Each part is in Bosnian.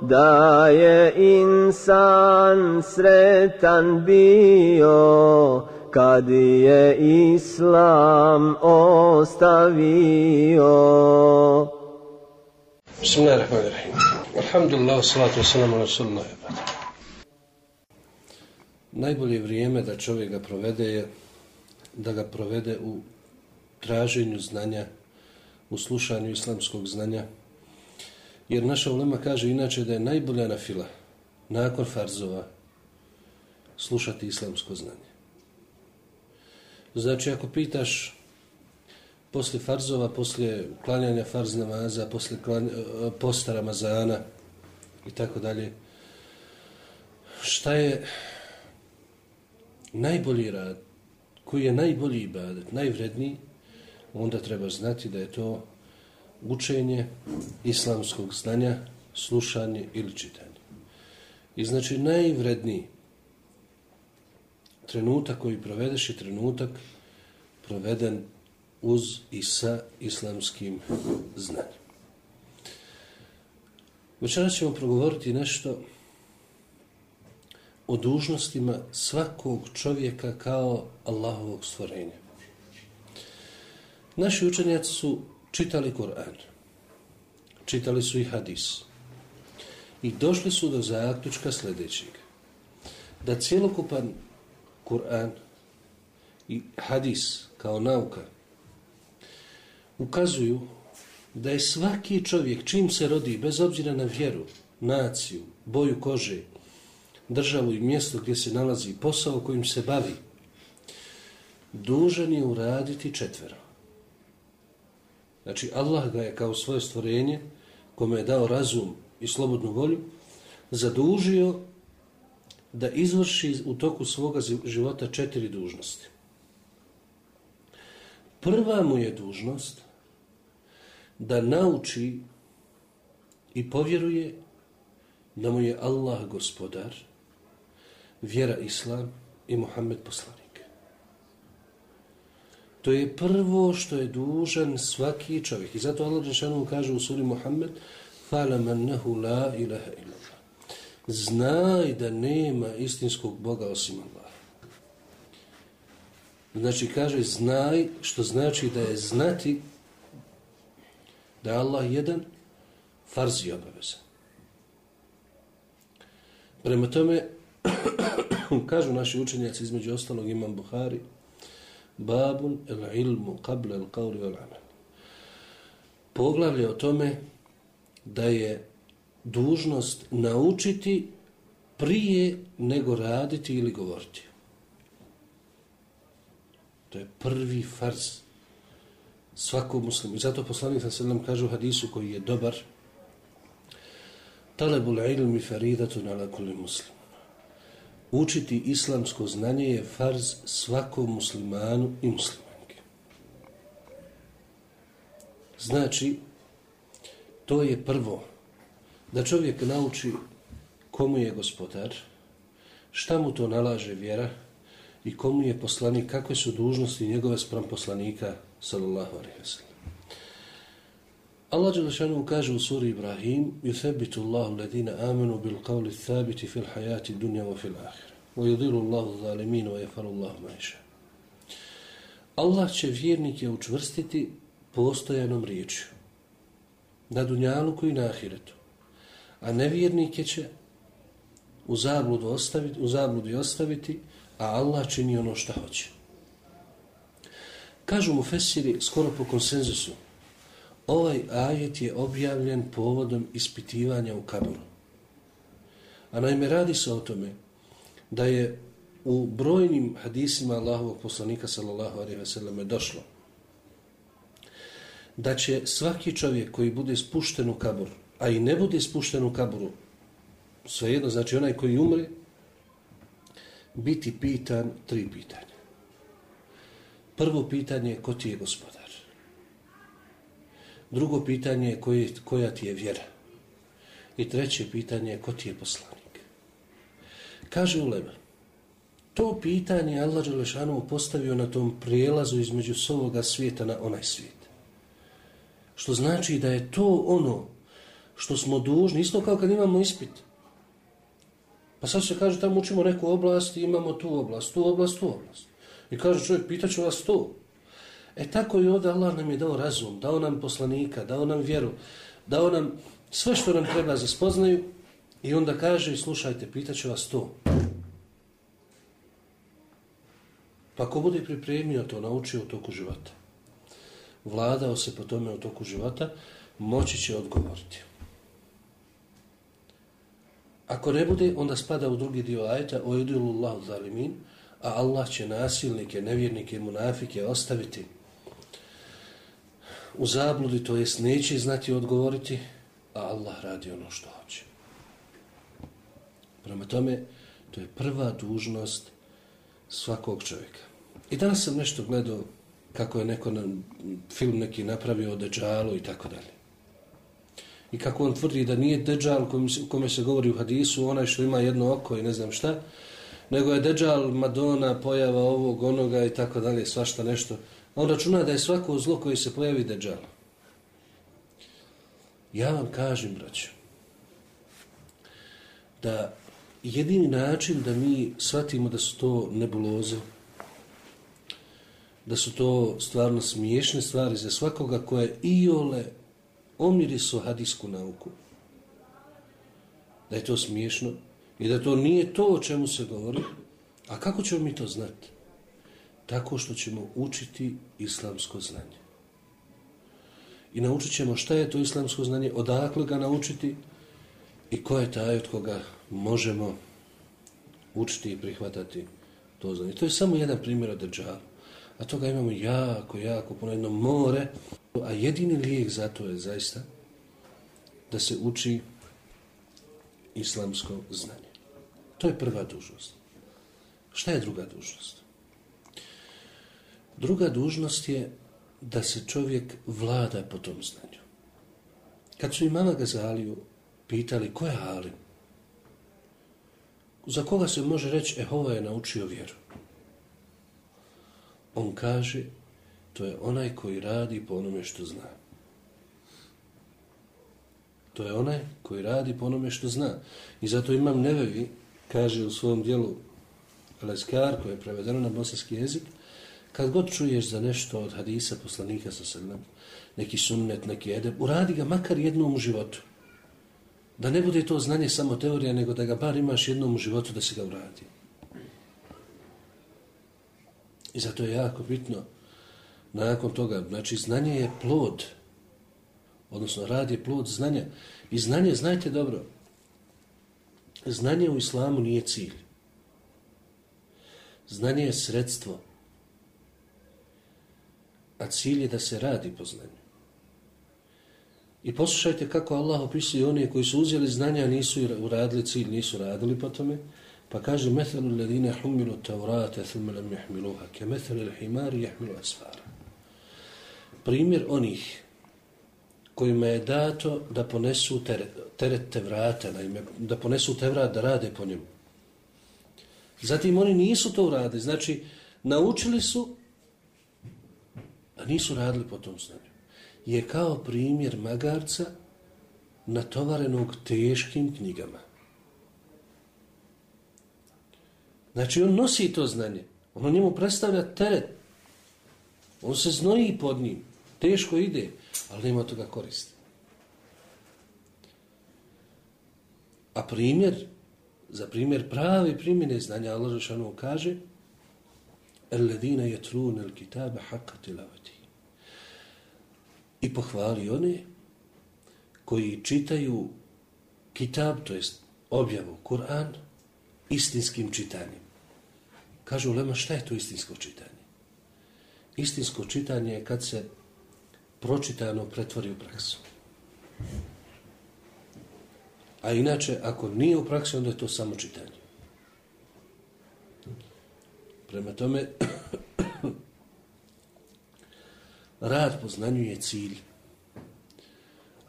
da je insan sretan bio kad je islam ostavio. Bismillahirrahmanirrahim. Alhamdulillah, salatu wassalamu rasulullah. Najbolje vrijeme da čovjek ga provede je da ga provede u traženju znanja, u slušanju islamskog znanja, Jer naša ulema kaže inače da je najbolja na fila, nakon farzova, slušati islamsko znanje. Znači, ako pitaš posle farzova, posle klanjanja farz namaza, posle klanja, posta Ramazana i tako dalje, šta je najbolji rad, koji je najbolji ibadet, najvredniji, onda treba znati da je to učenje islamskog znanja, slušanje ili čitanje. I znači najvredniji trenutak koji provedeš je trenutak proveden uz i sa islamskim znanjem. Večeras ćemo progovoriti nešto o dužnostima svakog čovjeka kao Allahovog stvorenja. Naši učenjaci su čitali Kur'an, čitali su i hadis i došli su do zaključka sljedećeg. Da cijelokupan Kur'an i hadis kao nauka ukazuju da je svaki čovjek čim se rodi, bez obzira na vjeru, naciju, boju kože, državu i mjesto gdje se nalazi posao kojim se bavi, dužan je uraditi četvero. Znači, Allah ga je kao svoje stvorenje, kome je dao razum i slobodnu volju, zadužio da izvrši u toku svoga života četiri dužnosti. Prva mu je dužnost da nauči i povjeruje da mu je Allah gospodar, vjera Islam i Muhammed poslanik. To je prvo što je dužan svaki čovjek. I zato Allah Žešanu kaže u suri Muhammed فَعْلَمَ أَنَّهُ لَا إِلَهَ إِلَّا Znaj da nema istinskog Boga osim Allah. Znači kaže znaj što znači da je znati da je Allah jedan farz i obavezan. Prema tome, kažu naši učenjaci između ostalog imam Buhari, babun el ilmu qabla el qawli wal amal. Poglavlje o tome da je dužnost naučiti prije nego raditi ili govoriti. To je prvi farz svakog muslima. I zato poslanik sa sallam kaže u hadisu koji je dobar Talebul ilmi faridatu na lakuli muslim. Učiti islamsko znanje je farz svakom muslimanu i muslimanke. Znači, to je prvo da čovjek nauči komu je gospodar, šta mu to nalaže vjera i komu je poslanik, kakve su dužnosti njegove sprem poslanika, sallallahu alaihi wa sallam. Allah Đelešanu kaže u suri Ibrahim يُثَبِّتُ اللَّهُ الَّذِينَ آمَنُوا بِالْقَوْلِ الثَّابِتِ فِي الْحَيَاةِ الدُّنْيَا وَفِي الْآخِرِ وَيُضِلُ اللَّهُ الظَّالِمِينَ وَيَفَرُ اللَّهُ مَيْشَ Allah će vjernike učvrstiti postojanom riječju na dunjaluku i na ahiretu. A nevjernike će u zabludu ostaviti, u zabludi ostaviti, a Allah čini ono što hoće. Kažu mu Fesiri skoro po konsenzusu, ovaj ajet je objavljen povodom ispitivanja u kaburu. A naime radi se o tome da je u brojnim hadisima Allahovog poslanika sallallahu alejhi ve selleme došlo da će svaki čovjek koji bude spušten u kabur, a i ne bude spušten u kaburu, svejedno, znači onaj koji umre, biti pitan tri pitanja. Prvo pitanje je ko ti je gospodar. Drugo pitanje je koji, koja ti je vjera. I treće pitanje je ko ti je poslanik. Kaže Ulema, to pitanje Allah Đelešanovu postavio na tom prijelazu između svoga svijeta na onaj svijet. Što znači da je to ono što smo dužni, isto kao kad imamo ispit. Pa sad se kaže tamo učimo neku oblast i imamo tu oblast, tu oblast, tu oblast. I kaže čovjek, pitaću vas to. E tako i ovdje Allah nam je dao razum, dao nam poslanika, dao nam vjeru, dao nam sve što nam treba za spoznaju i onda kaže, slušajte, pitaću vas to. Pa ko bude pripremio to, naučio u toku života, vladao se po tome u toku života, moći će odgovoriti. Ako ne bude, onda spada u drugi dio ajeta, o idilu Allahu zalimin, a Allah će nasilnike, nevjernike, munafike ostaviti u zabludi, to jest neće znati odgovoriti, a Allah radi ono što hoće. Prema tome, to je prva dužnost svakog čovjeka. I danas sam nešto gledao kako je neko nam film neki napravio o Deđalu i tako dalje. I kako on tvrdi da nije Deđal u kome se govori u hadisu, onaj što ima jedno oko i ne znam šta, nego je Deđal, Madonna, pojava ovog, onoga i tako dalje, svašta nešto. On računa da je svako zlo koji se pojavi Deđal. Ja vam kažem, braću, da jedini način da mi shvatimo da su to nebuloze, da su to stvarno smiješne stvari za svakoga koje iole omiri su hadisku nauku, da je to smiješno i da to nije to o čemu se govori, a kako ćemo mi to znati? Tako što ćemo učiti islamsko znanje. I naučit ćemo šta je to islamsko znanje, odakle ga naučiti i ko je taj od koga možemo učiti i prihvatati to znanje. To je samo jedan primjer od Dejjala. A toga imamo jako, jako puno jedno more. A jedini lijek za to je zaista da se uči islamsko znanje. To je prva dužnost. Šta je druga dužnost? Druga dužnost je da se čovjek vlada po tom znanju. Kad su imama Gazaliju pitali ko je Alim, za koga se može reći, e, ovo je naučio vjeru. On kaže, to je onaj koji radi po onome što zna. To je onaj koji radi po onome što zna. I zato imam nevevi, kaže u svom dijelu Leskar, koje je prevedeno na bosanski jezik, kad god čuješ za nešto od hadisa poslanika sa srnem, neki sunnet, neki edep, uradi ga makar jednom u životu. Da ne bude to znanje samo teorija, nego da ga bar imaš jednom u životu da se ga uradi. I zato je jako bitno nakon toga, znači znanje je plod, odnosno rad je plod znanja. I znanje, znajte dobro, znanje u islamu nije cilj. Znanje je sredstvo, a cilj je da se radi po znanju. I poslušajte kako Allah opisuje one koji su uzeli znanja, nisu uradili cilj, nisu radili po tome, pa kaže مَثَلُ الَّذِينَ humilu tavrate ثُمَّ lam يَحْمِلُوهَا ke الْحِمَارِ himari أَسْفَارَ asfara. Primjer onih kojima je dato da ponesu teret, teret te vrata, da ponesu te vrat da rade po njemu. Zatim oni nisu to uradili, znači naučili su, a nisu radili po tom znanju. Je kao primjer magarca natovarenog teškim knjigama. Znači on nosi to znanje, ono njemu predstavlja teret, on se znoji pod njim, teško ide, ali nema toga koristi. A primjer, za primjer pravi primjene znanja, Allah Žešanu kaže الذين يتلون الكتاب حق تلاوته. I pohvali one koji čitaju kitab, to jest objavu Kur'an, istinskim čitanjem. Kažu Lema, šta je to istinsko čitanje? Istinsko čitanje je kad se pročitano pretvori u praksu. A inače, ako nije u praksi, onda je to samo čitanje. Prema tome, rad po znanju je cilj,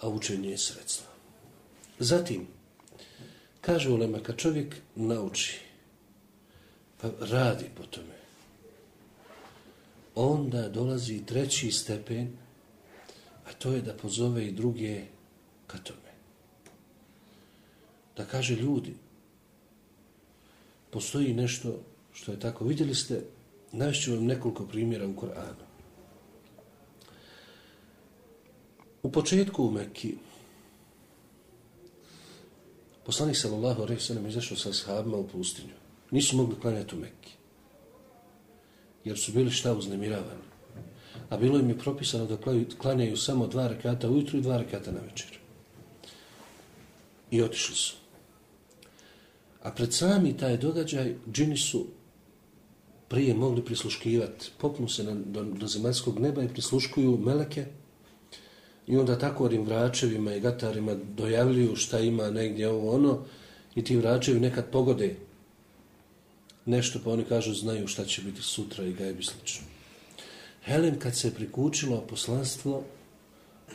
a učenje je sredstvo. Zatim, kaže Ulema, kad čovjek nauči, pa radi po tome, onda dolazi treći stepen, a to je da pozove i druge ka tome. Da kaže ljudi, postoji nešto što je tako. Vidjeli ste, našću vam nekoliko primjera u Koranu. U početku u Mekki, poslanik sallallahu alaihi sallam izašao sa sahabima u pustinju. Nisu mogli klanjati u Mekki. Jer su bili šta uznemiravani a bilo im je propisano da klanjaju samo dva rekata ujutru i dva rekata na večer. I otišli su. A pred sami taj događaj džini su prije mogli prisluškivati. Popnu se na, do, do zemaljskog neba i prisluškuju meleke i onda tako orim vračevima i gatarima dojavljuju šta ima negdje ovo ono i ti vračevi nekad pogode nešto pa oni kažu znaju šta će biti sutra i gajbi slično. Helen kad se prikučilo poslanstvo,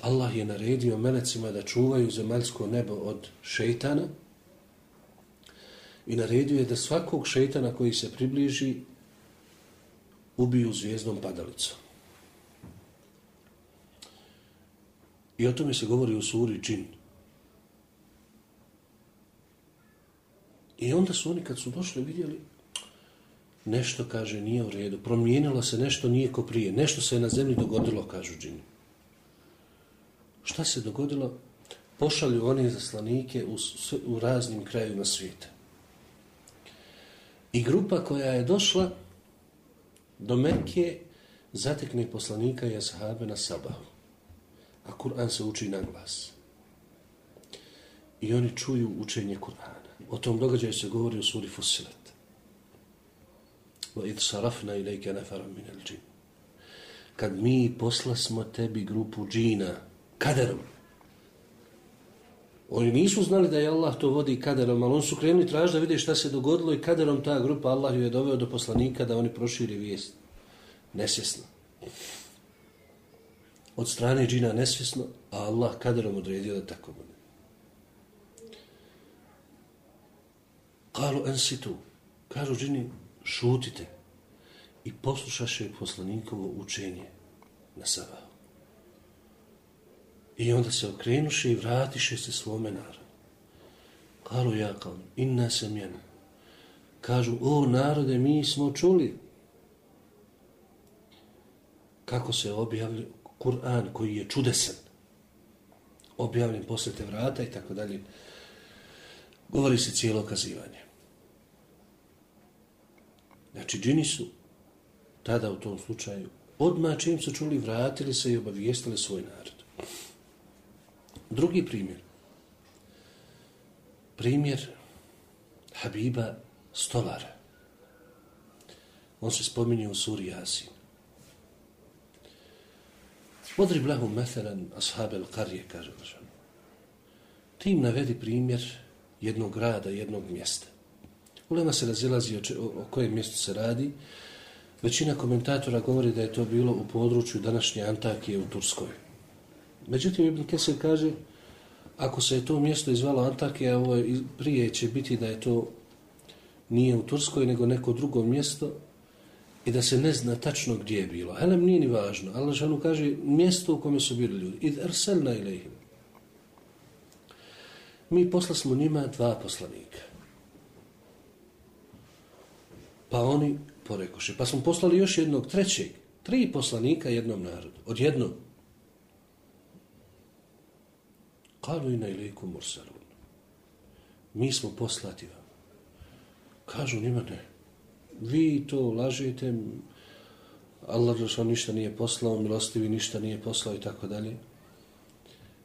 Allah je naredio melecima da čuvaju zemaljsko nebo od šeitana i naredio je da svakog šeitana koji se približi ubiju zvijezdom padalicom. I o tome se govori u suri džin. I onda su oni kad su došli vidjeli nešto, kaže, nije u redu. Promijenilo se nešto, nije ko prije. Nešto se je na zemlji dogodilo, kažu džini. Šta se dogodilo? Pošalju oni zaslanike u, u raznim krajima svijeta. I grupa koja je došla do Mekke zatekne poslanika i ashabe na sabahu. A Kur'an se uči na glas. I oni čuju učenje Kur'ana. O tom događaju se govori u suri Fusilet. وَإِذْ صَرَفْنَا إِلَيْكَ نَفَرًا مِنَ الْجِنِ Kad mi poslasmo tebi grupu džina, kaderom. Oni nisu znali da je Allah to vodi kaderom, ali oni su krenuli traži da vide šta se dogodilo i kaderom ta grupa Allah ju je doveo do poslanika da oni proširi vijest. Nesvjesno. Od strane džina nesvjesno, a Allah kaderom odredio da tako bude. Kalu ensitu. Kažu džini, šutite i poslušaše poslanikovo učenje na sabahu. I onda se okrenuše i vratiše se svome narodu. Kalu ja kao, inna sam jena. Kažu, o narode, mi smo čuli kako se objavlja Kur'an koji je čudesan. Objavljen posle te vrata i tako dalje. govori se cijelo kazivanje. Znači, džini su tada u tom slučaju odmah čim su čuli, vratili se i obavijestili svoj narod. Drugi primjer. Primjer Habiba Stolara. On se spominje u suri Yasin. Odrib lahu methelen ashab el karije, kaže Božan. Tim navedi primjer jednog grada, jednog mjesta. Ulema se razilazi o, o kojem mjestu se radi. Većina komentatora govori da je to bilo u području današnje Antakije u Turskoj. Međutim, Ibn Kesir kaže, ako se je to mjesto izvalo Antakija, ovo je, prije će biti da je to nije u Turskoj, nego neko drugo mjesto i da se ne zna tačno gdje je bilo. Helem nije ni važno. Allah žanu kaže mjesto u kome su bili ljudi. Id arselna ilihim. Mi posla smo njima dva poslanika. Pa oni porekoše. Pa smo poslali još jednog trećeg. Tri poslanika jednom narodu. Od jednog. Kalu ina iliku mursalun. Mi smo poslati vam. Kažu njima ne. Vi to lažete. Allah što ništa nije poslao, milostivi ništa nije poslao i tako dalje.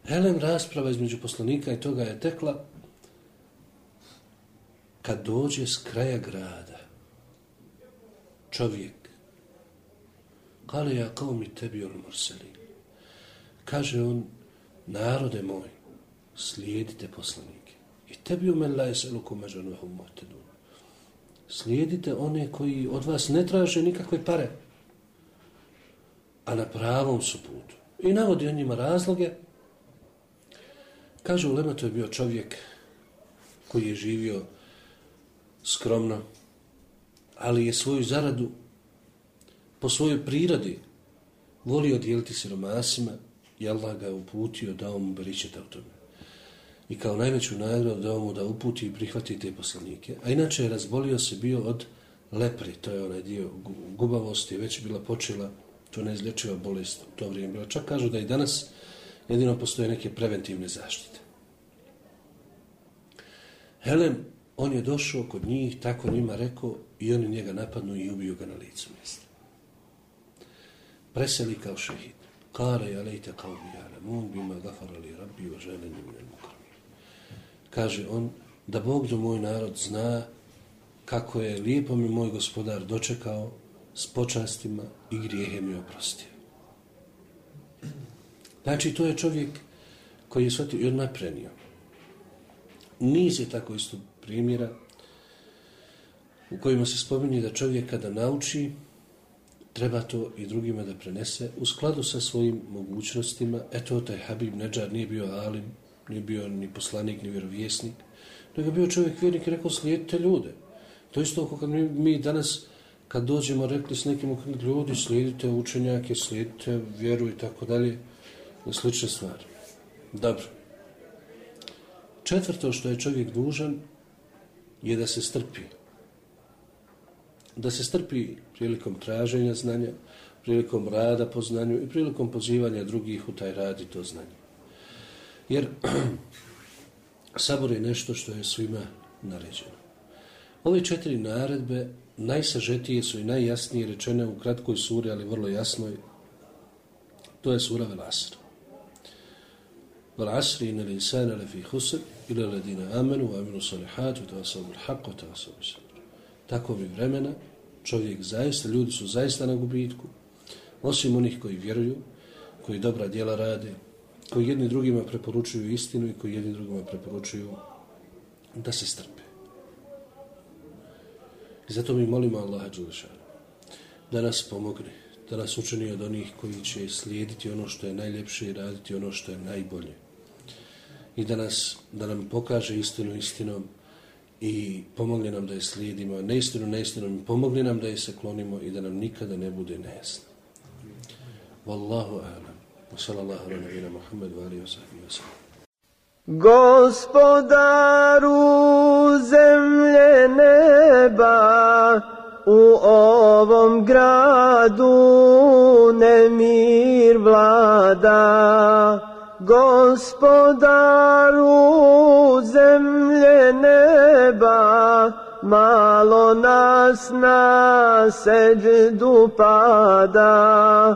Helem rasprava između poslanika i toga je tekla kad dođe s kraja grada čovjek kale ja kao mi tebi on morseli kaže on narode moj slijedite poslanike. I tebi umen la jeseluku međanuhu vahum slijedite one koji od vas ne traže nikakve pare a na pravom su putu. I navodi on njima razloge. Kaže Ulema to je bio čovjek koji je živio skromno ali je svoju zaradu po svojoj prirodi volio dijeliti siromasima i Allah ga je uputio da mu beričeta u tome. I kao najveću nagradu dao mu da uputi i prihvati te poslanike. A inače je razbolio se bio od lepri, to je onaj dio gubavosti, već bila počela to neizlječiva bolest u to vrijeme. Bila. Čak kažu da i danas jedino postoje neke preventivne zaštite. Helem, on je došao kod njih, tako njima rekao, i oni njega napadnu i ubiju ga na licu mjesta. Preseli kao šehid. Kare alejte lejte kao bijale, mun bima gafarali rabbi o želeni mine mukrami. Kaže on, da Bog do moj narod zna kako je lijepo mi moj gospodar dočekao s počastima i grijehe mi oprostio. Znači, to je čovjek koji je shvatio i odmah prenio. Niz je tako isto primjera u kojima se spominje da čovjek kada nauči, treba to i drugima da prenese u skladu sa svojim mogućnostima. Eto, taj Habib Neđar nije bio alim, nije bio ni poslanik, ni vjerovjesnik, nego bio čovjek vjernik i rekao slijedite ljude. To isto ako kad mi, mi danas, kad dođemo, rekli s nekim ljudi, slijedite učenjake, slijedite vjeru i tako dalje, slične stvari. Dobro. Četvrto što je čovjek dužan je da se strpi da se strpi prilikom traženja znanja, prilikom rada po znanju i prilikom pozivanja drugih u taj rad i to znanje. Jer sabor je nešto što je svima naređeno. Ove četiri naredbe najsažetije su i najjasnije rečene u kratkoj suri, ali vrlo jasnoj. To je sura Velasr. Velasri ina l'insana lefi husr ila ladina amenu wa aminu salihatu ta asabu l'haqqa ta asabu salihatu tako mi vremena, čovjek zaista, ljudi su zaista na gubitku, osim onih koji vjeruju, koji dobra djela rade, koji jedni drugima preporučuju istinu i koji jedni drugima preporučuju da se strpe. I zato mi molimo Allaha Đulešana da nas pomogne, da nas učini od onih koji će slijediti ono što je najljepše i raditi ono što je najbolje. I da, nas, da nam pokaže istinu istinom, i pomogne nam da je slijedimo, neistinu neistinom, pomogne nam da je se klonimo i da nam nikada ne bude nejasno. Wallahu a'lam. Wa sallallahu ala nabina Muhammad wa alihi wa sahbihi wa sallam. Gospodaru zemlje neba, u ovom gradu nemir vlada, gospodaru zemlje neba, malo nas na seđdu pada,